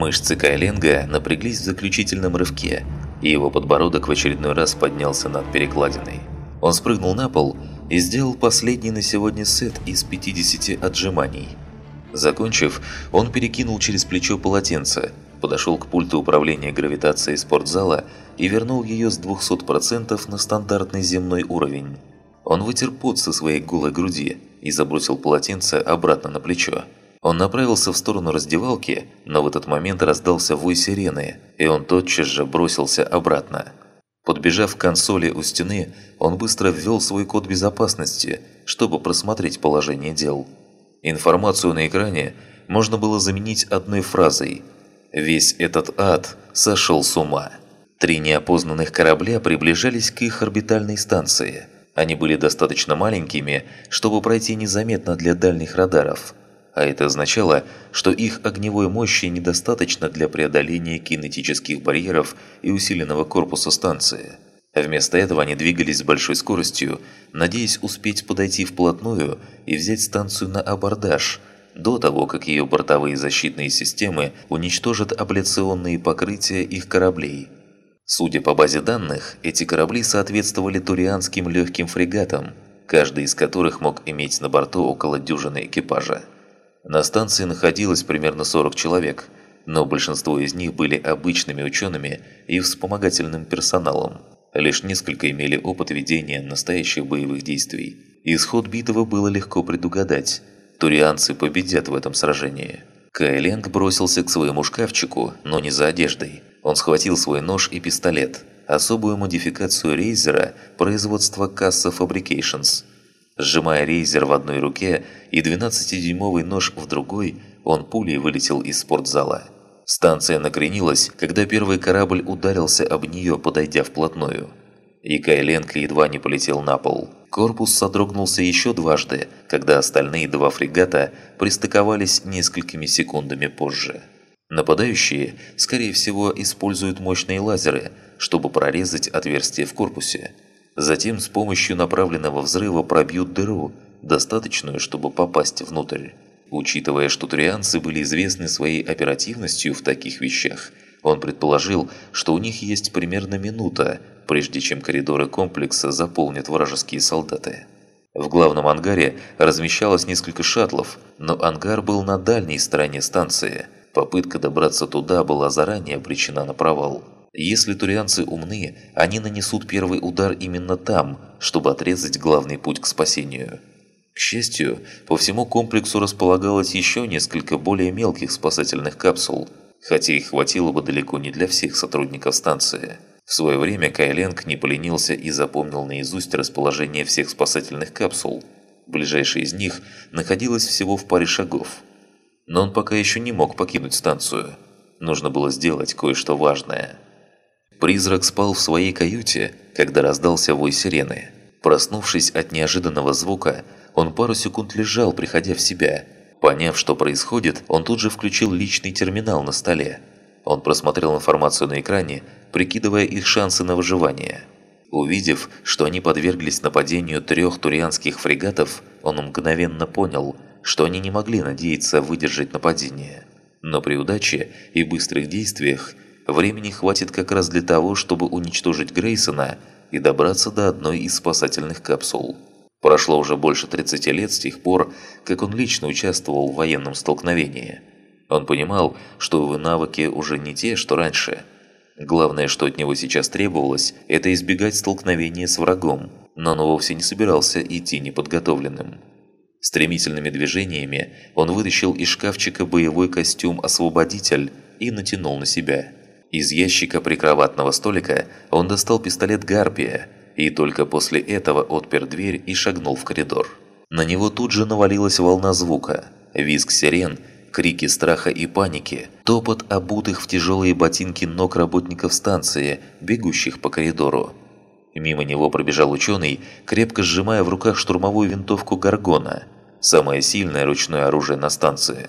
Мышцы Кайленга напряглись в заключительном рывке, и его подбородок в очередной раз поднялся над перекладиной. Он спрыгнул на пол и сделал последний на сегодня сет из 50 отжиманий. Закончив, он перекинул через плечо полотенце, подошел к пульту управления гравитацией спортзала и вернул ее с 200% на стандартный земной уровень. Он вытер пот со своей голой груди и забросил полотенце обратно на плечо. Он направился в сторону раздевалки, но в этот момент раздался вой сирены, и он тотчас же бросился обратно. Подбежав к консоли у стены, он быстро ввел свой код безопасности, чтобы просмотреть положение дел. Информацию на экране можно было заменить одной фразой «Весь этот ад сошел с ума». Три неопознанных корабля приближались к их орбитальной станции. Они были достаточно маленькими, чтобы пройти незаметно для дальних радаров – а это означало, что их огневой мощи недостаточно для преодоления кинетических барьеров и усиленного корпуса станции. Вместо этого они двигались с большой скоростью, надеясь успеть подойти вплотную и взять станцию на абордаж, до того, как ее бортовые защитные системы уничтожат абляционные покрытия их кораблей. Судя по базе данных, эти корабли соответствовали турианским легким фрегатам, каждый из которых мог иметь на борту около дюжины экипажа. На станции находилось примерно 40 человек, но большинство из них были обычными учеными и вспомогательным персоналом. Лишь несколько имели опыт ведения настоящих боевых действий. Исход битвы было легко предугадать. Турианцы победят в этом сражении. Кайленг бросился к своему шкафчику, но не за одеждой. Он схватил свой нож и пистолет, особую модификацию рейзера производства Cassa Fabrications – Сжимая рейзер в одной руке и 12-дюймовый нож в другой, он пулей вылетел из спортзала. Станция накренилась, когда первый корабль ударился об нее, подойдя вплотную. И Кайленко едва не полетел на пол. Корпус содрогнулся еще дважды, когда остальные два фрегата пристыковались несколькими секундами позже. Нападающие, скорее всего, используют мощные лазеры, чтобы прорезать отверстие в корпусе. Затем с помощью направленного взрыва пробьют дыру, достаточную, чтобы попасть внутрь. Учитывая, что турианцы были известны своей оперативностью в таких вещах, он предположил, что у них есть примерно минута, прежде чем коридоры комплекса заполнят вражеские солдаты. В главном ангаре размещалось несколько шаттлов, но ангар был на дальней стороне станции. Попытка добраться туда была заранее обречена на провал. Если турианцы умны, они нанесут первый удар именно там, чтобы отрезать главный путь к спасению. К счастью, по всему комплексу располагалось еще несколько более мелких спасательных капсул, хотя их хватило бы далеко не для всех сотрудников станции. В свое время Кайленг не поленился и запомнил наизусть расположение всех спасательных капсул. Ближайшая из них находилась всего в паре шагов. Но он пока еще не мог покинуть станцию. Нужно было сделать кое-что важное – Призрак спал в своей каюте, когда раздался вой сирены. Проснувшись от неожиданного звука, он пару секунд лежал, приходя в себя. Поняв, что происходит, он тут же включил личный терминал на столе. Он просмотрел информацию на экране, прикидывая их шансы на выживание. Увидев, что они подверглись нападению трех турианских фрегатов, он мгновенно понял, что они не могли надеяться выдержать нападение. Но при удаче и быстрых действиях Времени хватит как раз для того, чтобы уничтожить Грейсона и добраться до одной из спасательных капсул. Прошло уже больше 30 лет с тех пор, как он лично участвовал в военном столкновении. Он понимал, что его навыки уже не те, что раньше. Главное, что от него сейчас требовалось, это избегать столкновения с врагом, но он вовсе не собирался идти неподготовленным. Стремительными движениями он вытащил из шкафчика боевой костюм «Освободитель» и натянул на себя. Из ящика прикроватного столика он достал пистолет «Гарпия» и только после этого отпер дверь и шагнул в коридор. На него тут же навалилась волна звука, визг сирен, крики страха и паники, топот обутых в тяжелые ботинки ног работников станции, бегущих по коридору. Мимо него пробежал ученый, крепко сжимая в руках штурмовую винтовку «Гаргона», самое сильное ручное оружие на станции.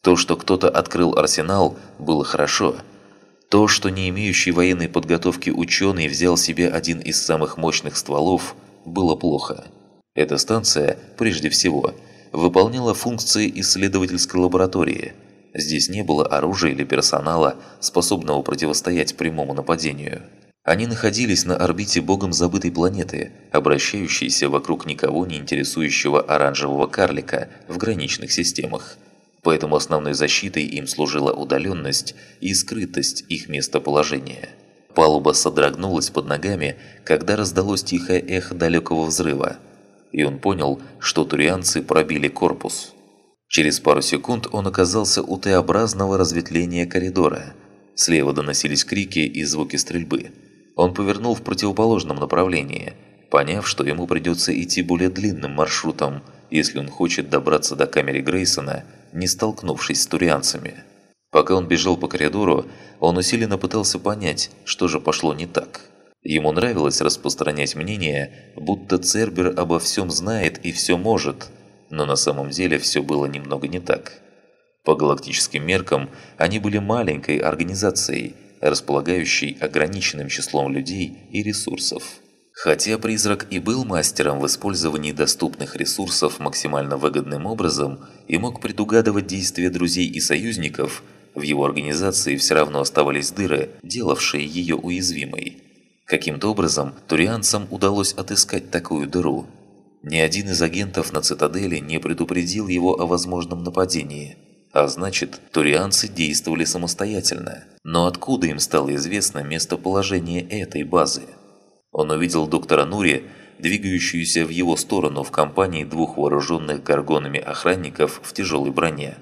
То, что кто-то открыл арсенал, было хорошо – то, что не имеющий военной подготовки ученый взял себе один из самых мощных стволов, было плохо. Эта станция, прежде всего, выполняла функции исследовательской лаборатории. Здесь не было оружия или персонала, способного противостоять прямому нападению. Они находились на орбите богом забытой планеты, обращающейся вокруг никого не интересующего оранжевого карлика в граничных системах. Поэтому основной защитой им служила удаленность и скрытость их местоположения. Палуба содрогнулась под ногами, когда раздалось тихое эхо далекого взрыва. И он понял, что турианцы пробили корпус. Через пару секунд он оказался у Т-образного разветвления коридора. Слева доносились крики и звуки стрельбы. Он повернул в противоположном направлении, поняв, что ему придется идти более длинным маршрутом, если он хочет добраться до камеры Грейсона, не столкнувшись с турианцами. Пока он бежал по коридору, он усиленно пытался понять, что же пошло не так. Ему нравилось распространять мнение, будто Цербер обо всем знает и все может – но на самом деле все было немного не так. По галактическим меркам они были маленькой организацией, располагающей ограниченным числом людей и ресурсов. Хотя призрак и был мастером в использовании доступных ресурсов максимально выгодным образом и мог предугадывать действия друзей и союзников, в его организации все равно оставались дыры, делавшие ее уязвимой. Каким-то образом турианцам удалось отыскать такую дыру – ни один из агентов на цитадели не предупредил его о возможном нападении. А значит, турианцы действовали самостоятельно. Но откуда им стало известно местоположение этой базы? Он увидел доктора Нури, двигающуюся в его сторону в компании двух вооруженных горгонами охранников в тяжелой броне.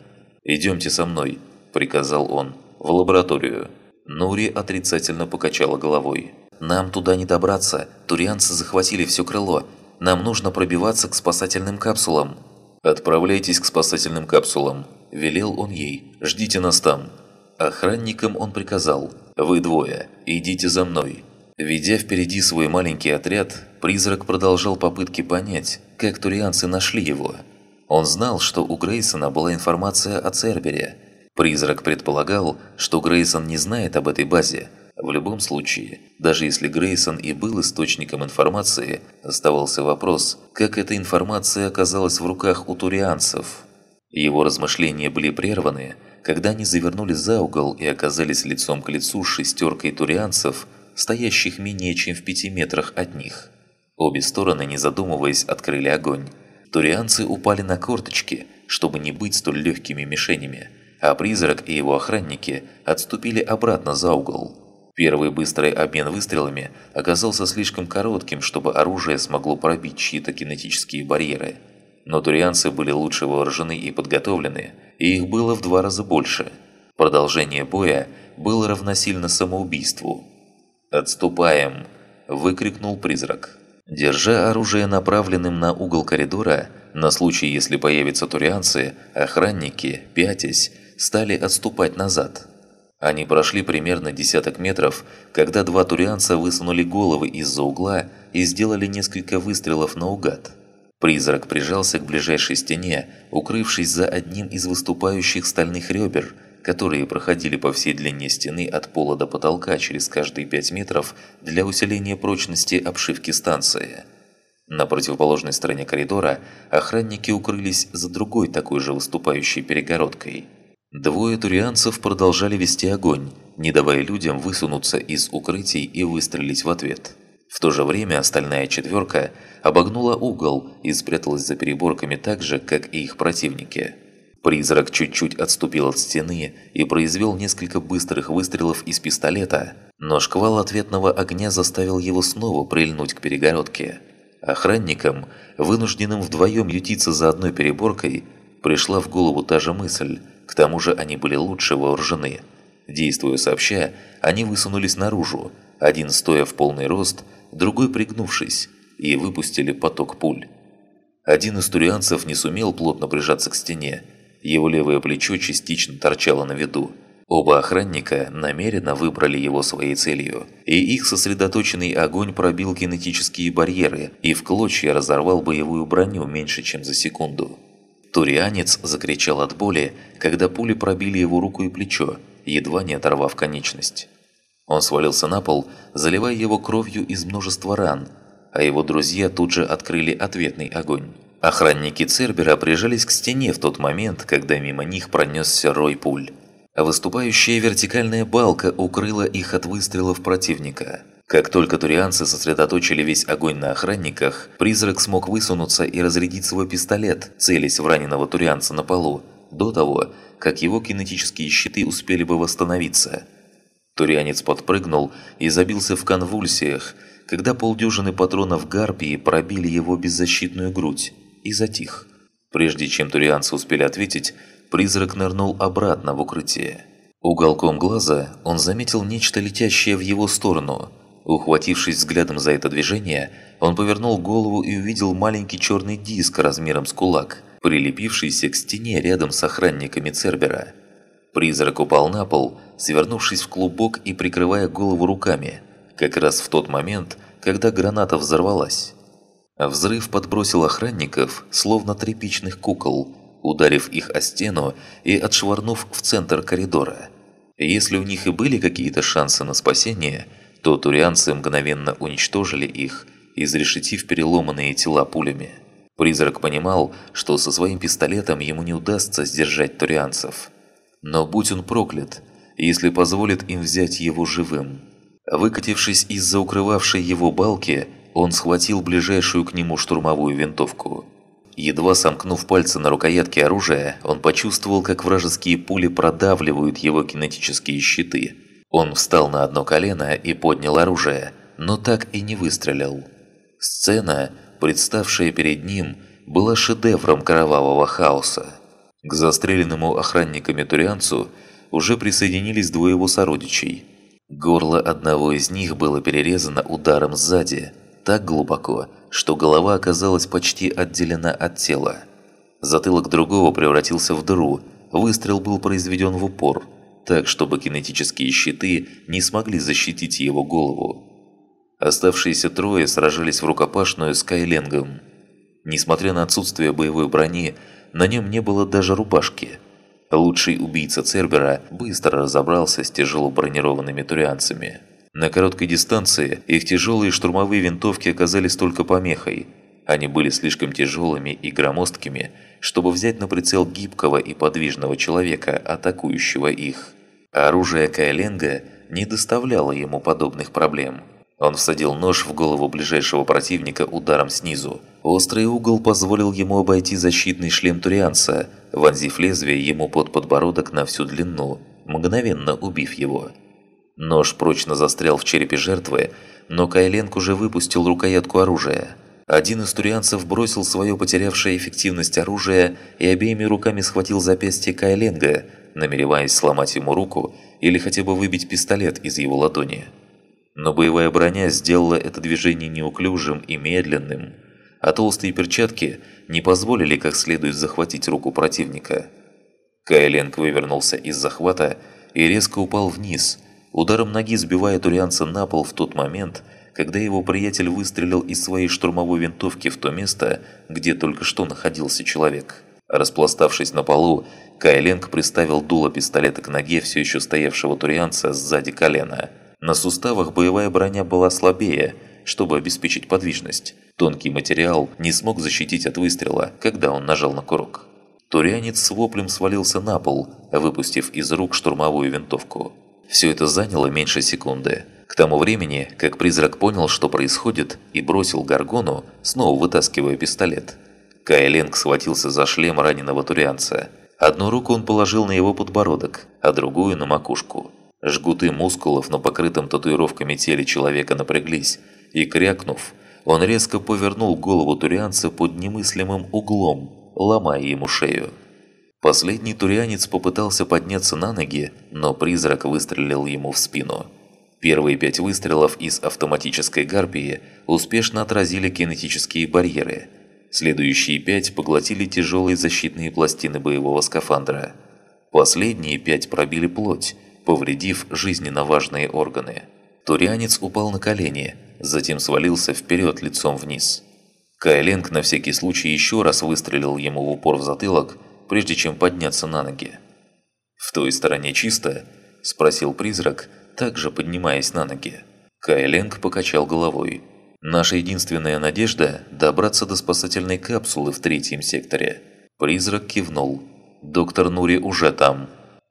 «Идемте со мной», – приказал он, – «в лабораторию». Нури отрицательно покачала головой. «Нам туда не добраться. Турианцы захватили все крыло. Нам нужно пробиваться к спасательным капсулам». «Отправляйтесь к спасательным капсулам», – велел он ей. «Ждите нас там». Охранникам он приказал. «Вы двое, идите за мной». Ведя впереди свой маленький отряд, призрак продолжал попытки понять, как турианцы нашли его. Он знал, что у Грейсона была информация о Цербере. Призрак предполагал, что Грейсон не знает об этой базе, в любом случае, даже если Грейсон и был источником информации, оставался вопрос, как эта информация оказалась в руках у турианцев. Его размышления были прерваны, когда они завернули за угол и оказались лицом к лицу с шестеркой турианцев, стоящих менее чем в пяти метрах от них. Обе стороны, не задумываясь, открыли огонь. Турианцы упали на корточки, чтобы не быть столь легкими мишенями, а призрак и его охранники отступили обратно за угол. Первый быстрый обмен выстрелами оказался слишком коротким, чтобы оружие смогло пробить чьи-то кинетические барьеры. Но турианцы были лучше вооружены и подготовлены, и их было в два раза больше. Продолжение боя было равносильно самоубийству. «Отступаем!» – выкрикнул призрак. Держа оружие направленным на угол коридора, на случай, если появятся турианцы, охранники, пятясь, стали отступать назад – они прошли примерно десяток метров, когда два турианца высунули головы из-за угла и сделали несколько выстрелов наугад. Призрак прижался к ближайшей стене, укрывшись за одним из выступающих стальных ребер, которые проходили по всей длине стены от пола до потолка через каждые пять метров для усиления прочности обшивки станции. На противоположной стороне коридора охранники укрылись за другой такой же выступающей перегородкой – Двое турианцев продолжали вести огонь, не давая людям высунуться из укрытий и выстрелить в ответ. В то же время остальная четверка обогнула угол и спряталась за переборками так же, как и их противники. Призрак чуть-чуть отступил от стены и произвел несколько быстрых выстрелов из пистолета, но шквал ответного огня заставил его снова прильнуть к перегородке. Охранникам, вынужденным вдвоем ютиться за одной переборкой, пришла в голову та же мысль – к тому же они были лучше вооружены. Действуя сообща, они высунулись наружу, один стоя в полный рост, другой пригнувшись, и выпустили поток пуль. Один из турианцев не сумел плотно прижаться к стене, его левое плечо частично торчало на виду. Оба охранника намеренно выбрали его своей целью, и их сосредоточенный огонь пробил кинетические барьеры и в клочья разорвал боевую броню меньше, чем за секунду. Турианец закричал от боли, когда пули пробили его руку и плечо, едва не оторвав конечность. Он свалился на пол, заливая его кровью из множества ран, а его друзья тут же открыли ответный огонь. Охранники Цербера прижались к стене в тот момент, когда мимо них пронесся рой пуль. Выступающая вертикальная балка укрыла их от выстрелов противника. Как только турианцы сосредоточили весь огонь на охранниках, призрак смог высунуться и разрядить свой пистолет, целясь в раненого турианца на полу, до того, как его кинетические щиты успели бы восстановиться. Турианец подпрыгнул и забился в конвульсиях, когда полдюжины патронов гарпии пробили его беззащитную грудь и затих. Прежде чем турианцы успели ответить, призрак нырнул обратно в укрытие. Уголком глаза он заметил нечто летящее в его сторону. Ухватившись взглядом за это движение, он повернул голову и увидел маленький черный диск размером с кулак, прилепившийся к стене рядом с охранниками Цербера. Призрак упал на пол, свернувшись в клубок и прикрывая голову руками, как раз в тот момент, когда граната взорвалась. Взрыв подбросил охранников, словно тряпичных кукол, ударив их о стену и отшвырнув в центр коридора. Если у них и были какие-то шансы на спасение, то турианцы мгновенно уничтожили их, изрешетив переломанные тела пулями. Призрак понимал, что со своим пистолетом ему не удастся сдержать турианцев. Но будь он проклят, если позволит им взять его живым. Выкатившись из-за укрывавшей его балки, он схватил ближайшую к нему штурмовую винтовку. Едва сомкнув пальцы на рукоятке оружия, он почувствовал, как вражеские пули продавливают его кинетические щиты. Он встал на одно колено и поднял оружие, но так и не выстрелил. Сцена, представшая перед ним, была шедевром кровавого хаоса. К застреленному охранниками Турианцу уже присоединились двое его сородичей – Горло одного из них было перерезано ударом сзади, так глубоко, что голова оказалась почти отделена от тела. Затылок другого превратился в дыру, выстрел был произведен в упор, так чтобы кинетические щиты не смогли защитить его голову. Оставшиеся трое сражались в рукопашную с Кайленгом. Несмотря на отсутствие боевой брони, на нем не было даже рубашки – Лучший убийца Цербера быстро разобрался с тяжело бронированными турианцами. На короткой дистанции их тяжелые штурмовые винтовки оказались только помехой. Они были слишком тяжелыми и громоздкими, чтобы взять на прицел гибкого и подвижного человека, атакующего их. оружие Кайленга не доставляло ему подобных проблем. Он всадил нож в голову ближайшего противника ударом снизу. Острый угол позволил ему обойти защитный шлем Турианца, вонзив лезвие ему под подбородок на всю длину, мгновенно убив его. Нож прочно застрял в черепе жертвы, но Кайленк уже выпустил рукоятку оружия. Один из турианцев бросил свое потерявшее эффективность оружие и обеими руками схватил запястье Кайленга, намереваясь сломать ему руку или хотя бы выбить пистолет из его ладони. Но боевая броня сделала это движение неуклюжим и медленным, а толстые перчатки не позволили как следует захватить руку противника. Кайленг вывернулся из захвата и резко упал вниз, ударом ноги сбивая турианца на пол в тот момент, когда его приятель выстрелил из своей штурмовой винтовки в то место, где только что находился человек. Распластавшись на полу, Кайленг приставил дуло пистолета к ноге все еще стоявшего турианца сзади колена – на суставах боевая броня была слабее, чтобы обеспечить подвижность. Тонкий материал не смог защитить от выстрела, когда он нажал на курок. Турянец с воплем свалился на пол, выпустив из рук штурмовую винтовку. Все это заняло меньше секунды. К тому времени, как призрак понял, что происходит, и бросил Гаргону, снова вытаскивая пистолет. Кайленг схватился за шлем раненого турианца. Одну руку он положил на его подбородок, а другую на макушку. Жгуты мускулов на покрытом татуировками теле человека напряглись, и, крякнув, он резко повернул голову турианца под немыслимым углом, ломая ему шею. Последний турианец попытался подняться на ноги, но призрак выстрелил ему в спину. Первые пять выстрелов из автоматической гарпии успешно отразили кинетические барьеры. Следующие пять поглотили тяжелые защитные пластины боевого скафандра. Последние пять пробили плоть, повредив жизненно важные органы. Турианец упал на колени, затем свалился вперед лицом вниз. Кайленг на всякий случай еще раз выстрелил ему в упор в затылок, прежде чем подняться на ноги. «В той стороне чисто?» – спросил призрак, также поднимаясь на ноги. Кайленг покачал головой. Наша единственная надежда – добраться до спасательной капсулы в третьем секторе. Призрак кивнул. Доктор Нури уже там.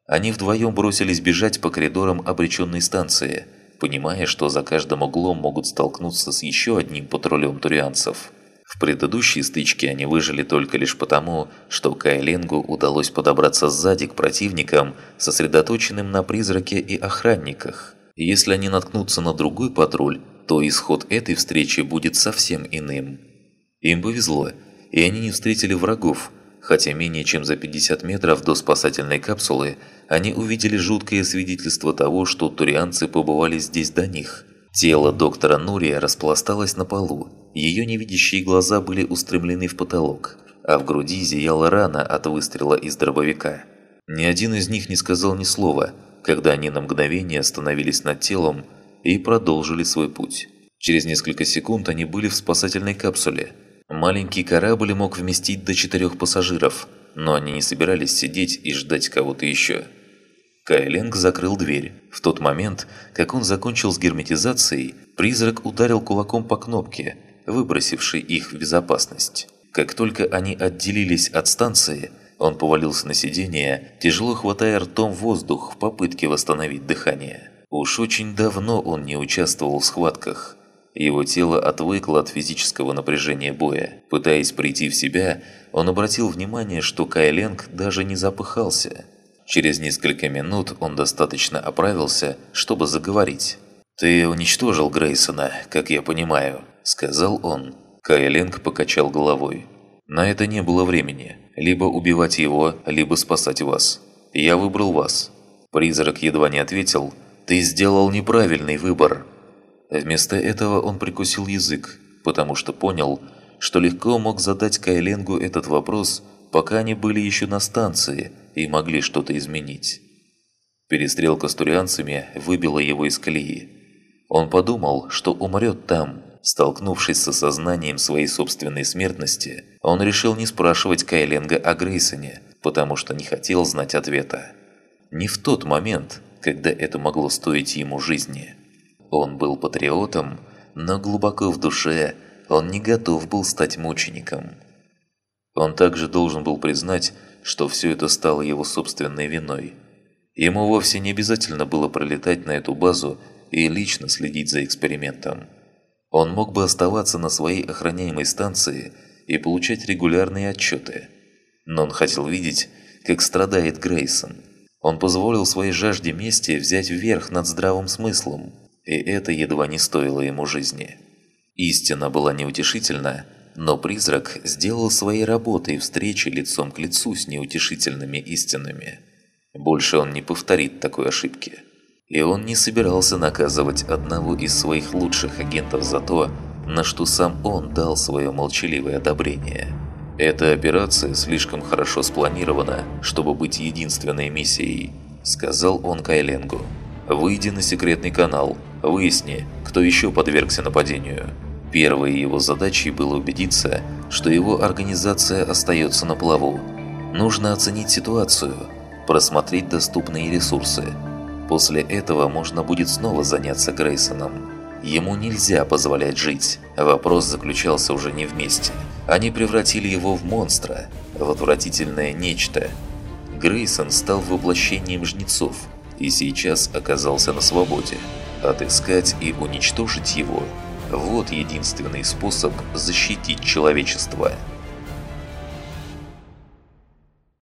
Они вдвоем бросились бежать по коридорам обреченной станции, понимая, что за каждым углом могут столкнуться с еще одним патрулем турианцев. В предыдущей стычке они выжили только лишь потому, что Кайленгу удалось подобраться сзади к противникам, сосредоточенным на призраке и охранниках. Если они наткнутся на другой патруль, то исход этой встречи будет совсем иным. Им повезло, и они не встретили врагов, хотя менее чем за 50 метров до спасательной капсулы они увидели жуткое свидетельство того, что турианцы побывали здесь до них. Тело доктора Нурия распласталось на полу, ее невидящие глаза были устремлены в потолок, а в груди зияла рана от выстрела из дробовика. Ни один из них не сказал ни слова, когда они на мгновение остановились над телом и продолжили свой путь. Через несколько секунд они были в спасательной капсуле. Маленький корабль мог вместить до четырех пассажиров, но они не собирались сидеть и ждать кого-то еще. Кайленг закрыл дверь. В тот момент, как он закончил с герметизацией, призрак ударил кулаком по кнопке, выбросившей их в безопасность. Как только они отделились от станции, он повалился на сиденье, тяжело хватая ртом воздух в попытке восстановить дыхание. Уж очень давно он не участвовал в схватках. Его тело отвыкло от физического напряжения боя. Пытаясь прийти в себя, он обратил внимание, что Кайленг даже не запыхался. Через несколько минут он достаточно оправился, чтобы заговорить. «Ты уничтожил Грейсона, как я понимаю», – сказал он. Кайленг покачал головой. «На это не было времени. Либо убивать его, либо спасать вас. Я выбрал вас». Призрак едва не ответил – ты сделал неправильный выбор. Вместо этого он прикусил язык, потому что понял, что легко мог задать Кайленгу этот вопрос, пока они были еще на станции и могли что-то изменить. Перестрелка с турианцами выбила его из колеи. Он подумал, что умрет там. Столкнувшись с осознанием своей собственной смертности, он решил не спрашивать Кайленга о Грейсоне, потому что не хотел знать ответа. Не в тот момент, когда это могло стоить ему жизни. Он был патриотом, но глубоко в душе он не готов был стать мучеником. Он также должен был признать, что все это стало его собственной виной. Ему вовсе не обязательно было пролетать на эту базу и лично следить за экспериментом. Он мог бы оставаться на своей охраняемой станции и получать регулярные отчеты. Но он хотел видеть, как страдает Грейсон – он позволил своей жажде мести взять вверх над здравым смыслом, и это едва не стоило ему жизни. Истина была неутешительна, но призрак сделал своей работой встречи лицом к лицу с неутешительными истинами. Больше он не повторит такой ошибки. И он не собирался наказывать одного из своих лучших агентов за то, на что сам он дал свое молчаливое одобрение. «Эта операция слишком хорошо спланирована, чтобы быть единственной миссией», – сказал он Кайленгу. «Выйди на секретный канал, выясни, кто еще подвергся нападению». Первой его задачей было убедиться, что его организация остается на плаву. Нужно оценить ситуацию, просмотреть доступные ресурсы. После этого можно будет снова заняться Грейсоном. Ему нельзя позволять жить. Вопрос заключался уже не вместе. Они превратили его в монстра, в отвратительное нечто. Грейсон стал воплощением жнецов и сейчас оказался на свободе. Отыскать и уничтожить его – вот единственный способ защитить человечество –